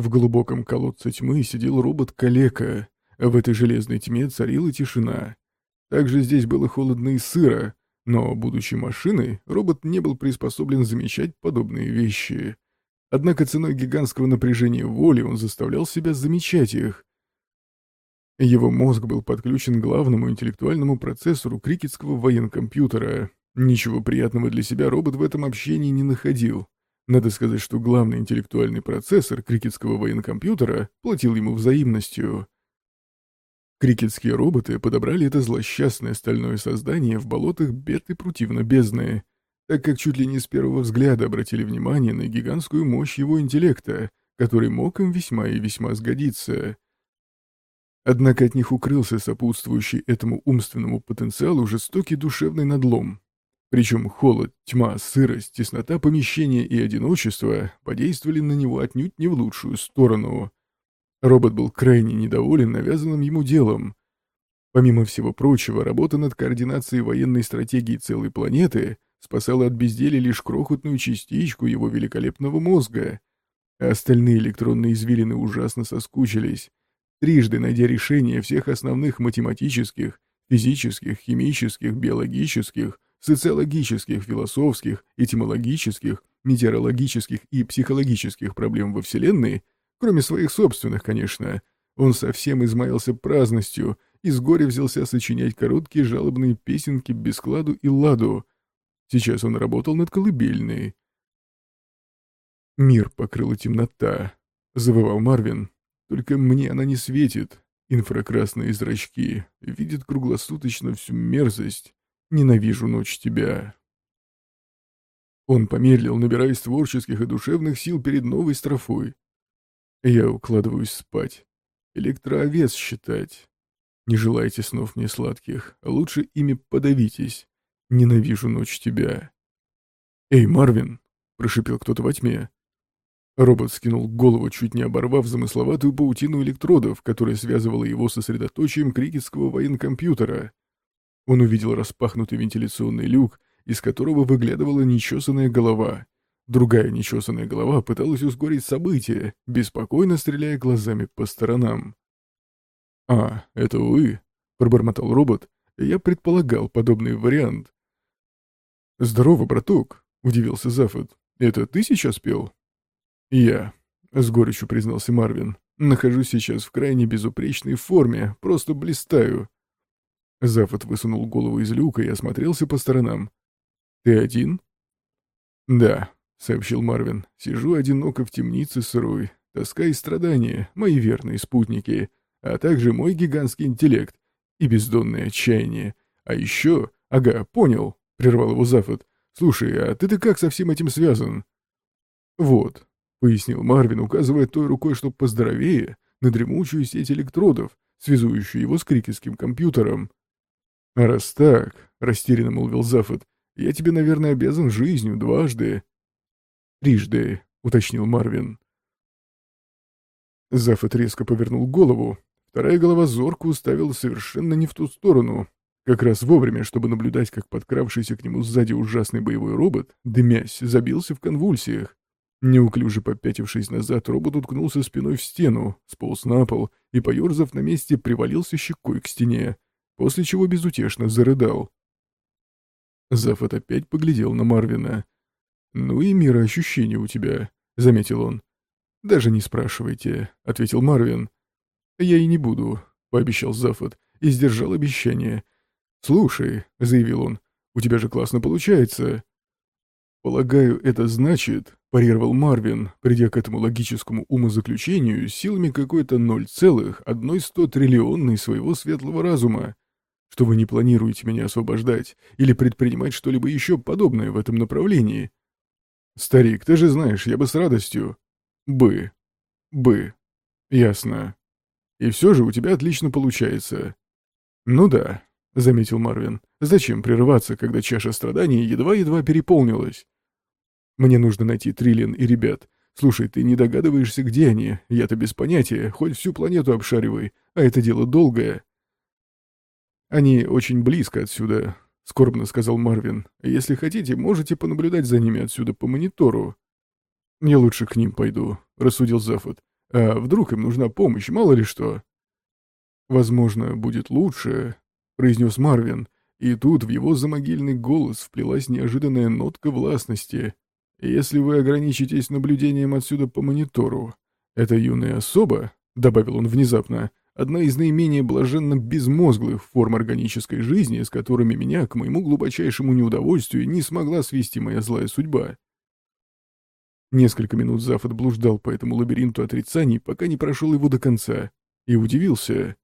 В глубоком колодце тьмы сидел робот-калека, а в этой железной тьме царила тишина. Также здесь было холодно и сыро, но, будучи машиной, робот не был приспособлен замечать подобные вещи. Однако ценой гигантского напряжения воли он заставлял себя замечать их. Его мозг был подключен к главному интеллектуальному процессору крикетского военкомпьютера. Ничего приятного для себя робот в этом общении не находил. Надо сказать, что главный интеллектуальный процессор крикетского военкомпьютера платил ему взаимностью. Крикетские роботы подобрали это злосчастное стальное создание в болотах бед и противно бездны, так как чуть ли не с первого взгляда обратили внимание на гигантскую мощь его интеллекта, который мог им весьма и весьма сгодиться. Однако от них укрылся сопутствующий этому умственному потенциалу жестокий душевный надлом. Причем холод, тьма, сырость, теснота помещения и одиночество подействовали на него отнюдь не в лучшую сторону. Робот был крайне недоволен навязанным ему делом. Помимо всего прочего, работа над координацией военной стратегии целой планеты спасала от безделия лишь крохотную частичку его великолепного мозга, а остальные электронные извилины ужасно соскучились, трижды найдя решение всех основных математических, физических, химических, биологических, социологических, философских, этимологических, метеорологических и психологических проблем во Вселенной, кроме своих собственных, конечно, он совсем измаялся праздностью и с горя взялся сочинять короткие жалобные песенки без складу и ладу. Сейчас он работал над колыбельной. «Мир покрыла темнота», — завывал Марвин. «Только мне она не светит. Инфракрасные зрачки видят круглосуточно всю мерзость. Ненавижу ночь тебя». Он помедлил, набираясь творческих и душевных сил перед новой строфой. Я укладываюсь спать. Электроовес считать. Не желайте снов мне сладких, а лучше ими подавитесь. Ненавижу ночь тебя. «Эй, Марвин!» — прошипел кто-то во тьме. Робот скинул голову, чуть не оборвав замысловатую паутину электродов, которая связывала его со средоточием крикетского военкомпьютера. Он увидел распахнутый вентиляционный люк, из которого выглядывала нечесанная голова. Другая нечесанная голова пыталась ускорить события, беспокойно стреляя глазами по сторонам. «А, это вы?» — пробормотал робот. «Я предполагал подобный вариант». «Здорово, браток», — удивился Зафот. «Это ты сейчас пел?» «Я», — с горечью признался Марвин. «Нахожусь сейчас в крайне безупречной форме, просто блистаю. Зафот высунул голову из люка и осмотрелся по сторонам. «Ты один?» «Да», — сообщил Марвин. «Сижу одиноко в темнице сырой. Тоска и страдания — мои верные спутники, а также мой гигантский интеллект и бездонное отчаяние. А еще... Ага, понял», — прервал его Зафот. «Слушай, а ты-то как со всем этим связан?» «Вот», — пояснил Марвин, указывая той рукой, что поздоровее, на дремучую сеть электродов, связующую его с крикетским компьютером. «А раз так», — растерянно молвил Зафот, — «я тебе, наверное, обязан жизнью дважды». «Трижды», — уточнил Марвин. Зафот резко повернул голову. Вторая голова зорко уставила совершенно не в ту сторону. Как раз вовремя, чтобы наблюдать, как подкравшийся к нему сзади ужасный боевой робот, дымясь, забился в конвульсиях. Неуклюже попятившись назад, робот уткнулся спиной в стену, сполз на пол и, поерзав на месте, привалился щекой к стене после чего безутешно зарыдал. Зафот опять поглядел на Марвина. «Ну и мироощущение у тебя», — заметил он. «Даже не спрашивайте», — ответил Марвин. «Я и не буду», — пообещал Зафот и сдержал обещание. «Слушай», — заявил он, — «у тебя же классно получается». «Полагаю, это значит», — парировал Марвин, придя к этому логическому умозаключению силами какой-то ноль целых одной сто триллионной своего светлого разума, что вы не планируете меня освобождать или предпринимать что-либо еще подобное в этом направлении. Старик, ты же знаешь, я бы с радостью. Бы. Бы. Ясно. И все же у тебя отлично получается. Ну да, заметил Марвин. Зачем прерываться, когда чаша страданий едва-едва переполнилась? Мне нужно найти Триллиан и ребят. Слушай, ты не догадываешься, где они? Я-то без понятия, хоть всю планету обшаривай, а это дело долгое. «Они очень близко отсюда», — скорбно сказал Марвин. «Если хотите, можете понаблюдать за ними отсюда по монитору». «Я лучше к ним пойду», — рассудил Зафот. А вдруг им нужна помощь, мало ли что?» «Возможно, будет лучше», — произнес Марвин, и тут в его замогильный голос вплелась неожиданная нотка властности. «Если вы ограничитесь наблюдением отсюда по монитору, эта юная особа, — добавил он внезапно, — одна из наименее блаженно безмозглых форм органической жизни, с которыми меня, к моему глубочайшему неудовольствию, не смогла свести моя злая судьба. Несколько минут Зафот блуждал по этому лабиринту отрицаний, пока не прошел его до конца, и удивился.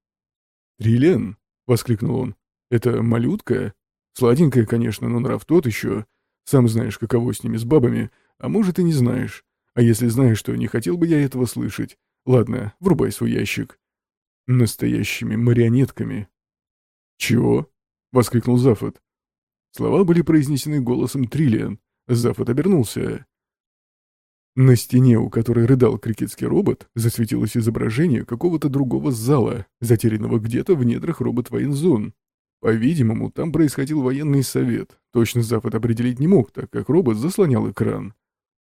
«Трилен!» — воскликнул он. Это малютка? Сладенькая, конечно, но нрав тот еще. Сам знаешь, каково с ними, с бабами. А может, и не знаешь. А если знаешь, то не хотел бы я этого слышать. Ладно, врубай свой ящик. Настоящими марионетками. Чего? Воскликнул Зафот. Слова были произнесены голосом Триллиан. Зафот обернулся. На стене, у которой рыдал крикетский робот, засветилось изображение какого-то другого зала, затерянного где-то в недрах робот-воензон. По-видимому, там происходил военный совет. Точно Запад определить не мог, так как робот заслонял экран.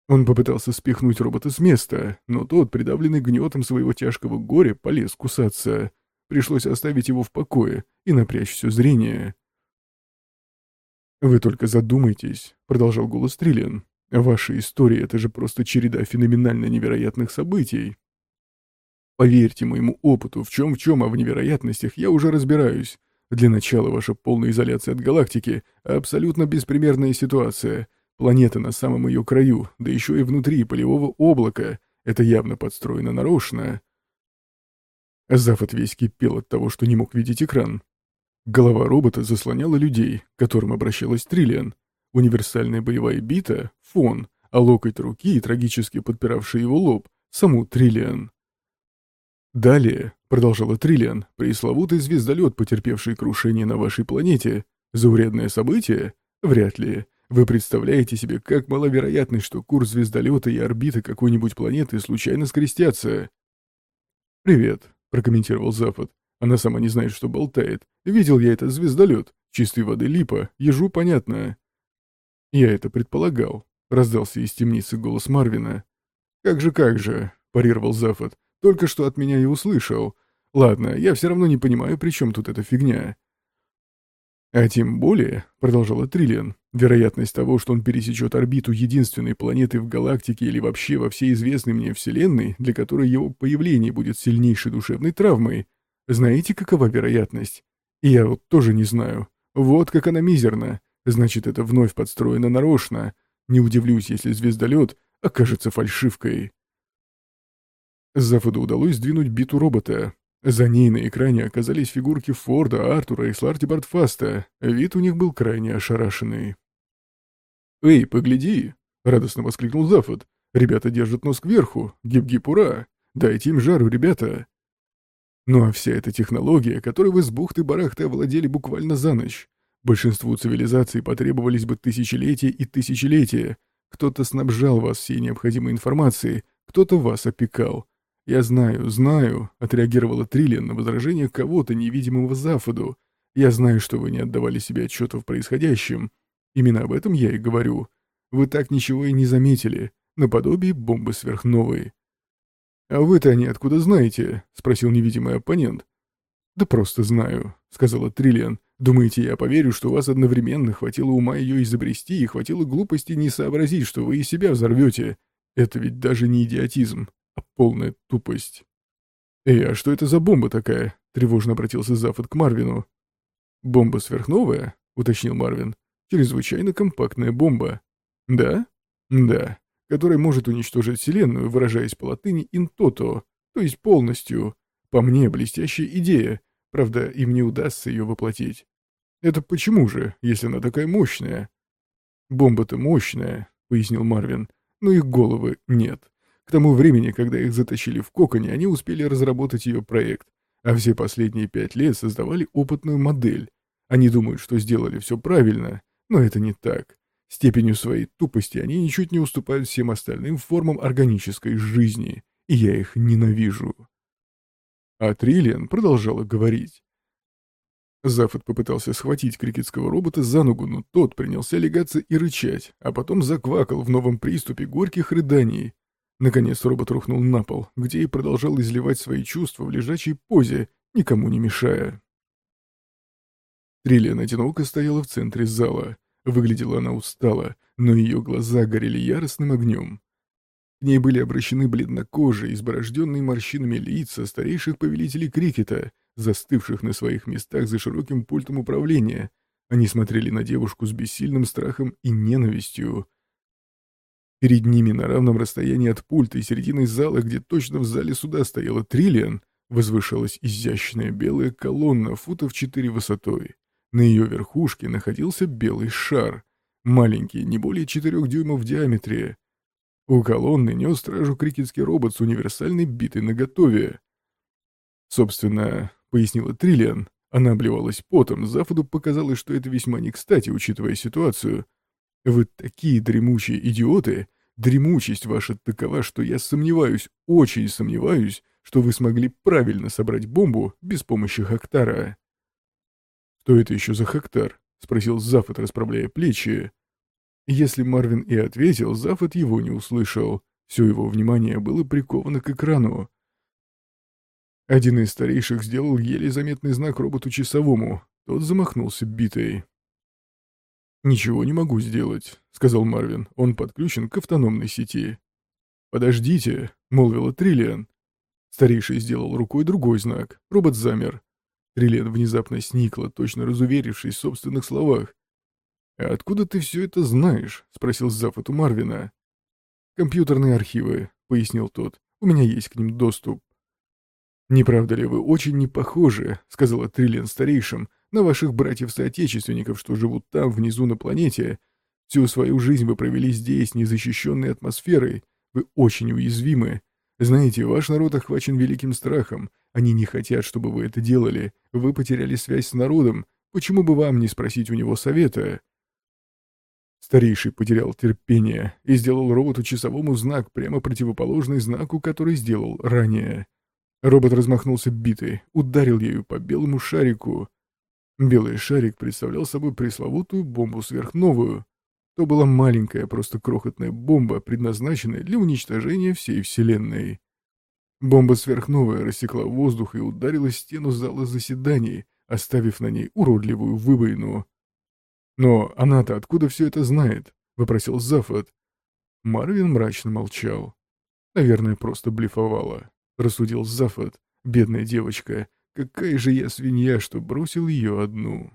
Он попытался спихнуть робота с места, но тот, придавленный гнетом своего тяжкого горя, полез кусаться. Пришлось оставить его в покое и напрячь все зрение. «Вы только задумайтесь», — продолжал голос Триллиан. «Ваша история — это же просто череда феноменально невероятных событий. Поверьте моему опыту, в чем-в чем, а в невероятностях я уже разбираюсь. Для начала ваша полная изоляция от галактики — абсолютно беспримерная ситуация. Планета на самом ее краю, да еще и внутри полевого облака. Это явно подстроено нарочно. Зафот весь кипел от того, что не мог видеть экран. Голова робота заслоняла людей, к которым обращалась Триллиан. Универсальная боевая бита — фон, а локоть руки, трагически подпиравший его лоб, — саму Триллиан. Далее, продолжала Триллиан, пресловутый звездолет, потерпевший крушение на вашей планете. Заурядное событие? Вряд ли. Вы представляете себе, как маловероятно, что курс звездолета и орбита какой-нибудь планеты случайно скрестятся? «Привет», — прокомментировал Запад. «Она сама не знает, что болтает. Видел я этот звездолет. Чистой воды липа. Ежу понятно». «Я это предполагал», — раздался из темницы голос Марвина. «Как же, как же», — парировал Запад. Только что от меня и услышал. Ладно, я все равно не понимаю, при чем тут эта фигня. А тем более, продолжала Триллиан, вероятность того, что он пересечет орбиту единственной планеты в галактике или вообще во всей известной мне Вселенной, для которой его появление будет сильнейшей душевной травмой. Знаете, какова вероятность? Я вот тоже не знаю. Вот как она мизерна. Значит, это вновь подстроено нарочно. Не удивлюсь, если звездолет окажется фальшивкой. Зафоду удалось сдвинуть биту робота. За ней на экране оказались фигурки Форда, Артура и Сларти Бартфаста. Вид у них был крайне ошарашенный. «Эй, погляди!» — радостно воскликнул Зафод. «Ребята держат нос кверху. Гиб-гиб, ура! Дайте им жару, ребята!» Ну а вся эта технология, которой вы с бухты-барахты овладели буквально за ночь. Большинству цивилизаций потребовались бы тысячелетия и тысячелетия. Кто-то снабжал вас всей необходимой информацией, кто-то вас опекал. «Я знаю, знаю», — отреагировала Триллиан на возражение кого-то невидимого Зафоду. «Я знаю, что вы не отдавали себе отчета в происходящем. Именно об этом я и говорю. Вы так ничего и не заметили, наподобие бомбы сверхновой». «А вы-то они откуда знаете?» — спросил невидимый оппонент. «Да просто знаю», — сказала Триллиан. «Думаете, я поверю, что у вас одновременно хватило ума ее изобрести и хватило глупости не сообразить, что вы и себя взорвете? Это ведь даже не идиотизм, полная тупость. «Эй, а что это за бомба такая?» — тревожно обратился Зафот к Марвину. «Бомба сверхновая?» — уточнил Марвин. «Чрезвычайно компактная бомба». «Да?» «Да. Которая может уничтожить Вселенную, выражаясь по латыни «in toto», то есть полностью. По мне, блестящая идея. Правда, им не удастся ее воплотить. Это почему же, если она такая мощная?» «Бомба-то мощная», — пояснил Марвин, — «но их головы нет». К тому времени, когда их затащили в коконе, они успели разработать ее проект, а все последние пять лет создавали опытную модель. Они думают, что сделали все правильно, но это не так. Степенью своей тупости они ничуть не уступают всем остальным формам органической жизни, и я их ненавижу. А Триллиан продолжала говорить. Зафот попытался схватить крикетского робота за ногу, но тот принялся легаться и рычать, а потом заквакал в новом приступе горьких рыданий. Наконец робот рухнул на пол, где и продолжал изливать свои чувства в лежачей позе, никому не мешая. Триллиан одиноко стояла в центре зала. Выглядела она устало, но ее глаза горели яростным огнем. К ней были обращены бледнокожие, изборожденные морщинами лица старейших повелителей крикета, застывших на своих местах за широким пультом управления. Они смотрели на девушку с бессильным страхом и ненавистью. Перед ними на равном расстоянии от пульта и середины зала, где точно в зале суда стояла Триллиан, возвышалась изящная белая колонна футов четыре высотой. На ее верхушке находился белый шар, маленький, не более четырех дюймов в диаметре. У колонны нес стражу крикетский робот с универсальной битой наготове. Собственно, пояснила Триллиан, она обливалась потом, Зафоду показалось, что это весьма не кстати, учитывая ситуацию. Вы такие дремучие идиоты, дремучесть ваша такова, что я сомневаюсь, очень сомневаюсь, что вы смогли правильно собрать бомбу без помощи Хактара. «Что это еще за Хактар?» — спросил Зафот, расправляя плечи. Если Марвин и ответил, Зафот его не услышал. Все его внимание было приковано к экрану. Один из старейших сделал еле заметный знак роботу-часовому. Тот замахнулся битой. «Ничего не могу сделать», — сказал Марвин. «Он подключен к автономной сети». «Подождите», — молвила Триллиан. Старейший сделал рукой другой знак. Робот замер. Триллиан внезапно сникла, точно разуверившись в собственных словах. «А откуда ты все это знаешь?» — спросил Зафот у Марвина. «Компьютерные архивы», — пояснил тот. «У меня есть к ним доступ». «Не правда ли вы очень не похожи?» — сказала Триллиан старейшим, «на ваших братьев-соотечественников, что живут там, внизу на планете. Всю свою жизнь вы провели здесь, незащищенной атмосферой. Вы очень уязвимы. Знаете, ваш народ охвачен великим страхом. Они не хотят, чтобы вы это делали. Вы потеряли связь с народом. Почему бы вам не спросить у него совета?» Старейший потерял терпение и сделал роботу-часовому знак, прямо противоположный знаку, который сделал ранее. Робот размахнулся битой, ударил ею по белому шарику. Белый шарик представлял собой пресловутую бомбу сверхновую. То была маленькая, просто крохотная бомба, предназначенная для уничтожения всей Вселенной. Бомба сверхновая рассекла воздух и ударила стену зала заседаний, оставив на ней уродливую выбоину. «Но она-то откуда все это знает?» — вопросил Зафот. Марвин мрачно молчал. «Наверное, просто блефовала», — рассудил Зафот. «Бедная девочка, какая же я свинья, что бросил ее одну».